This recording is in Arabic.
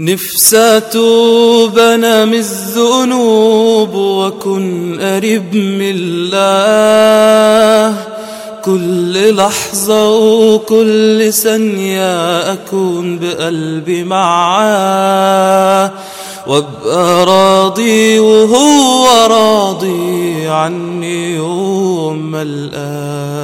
نفسي توب أنا من الذنوب وكن قريب من الله. كل لحظة وكل ثانية أكون بقلبي معاه. وابقى راضي وهو راضي عني يوم ما ألقاه.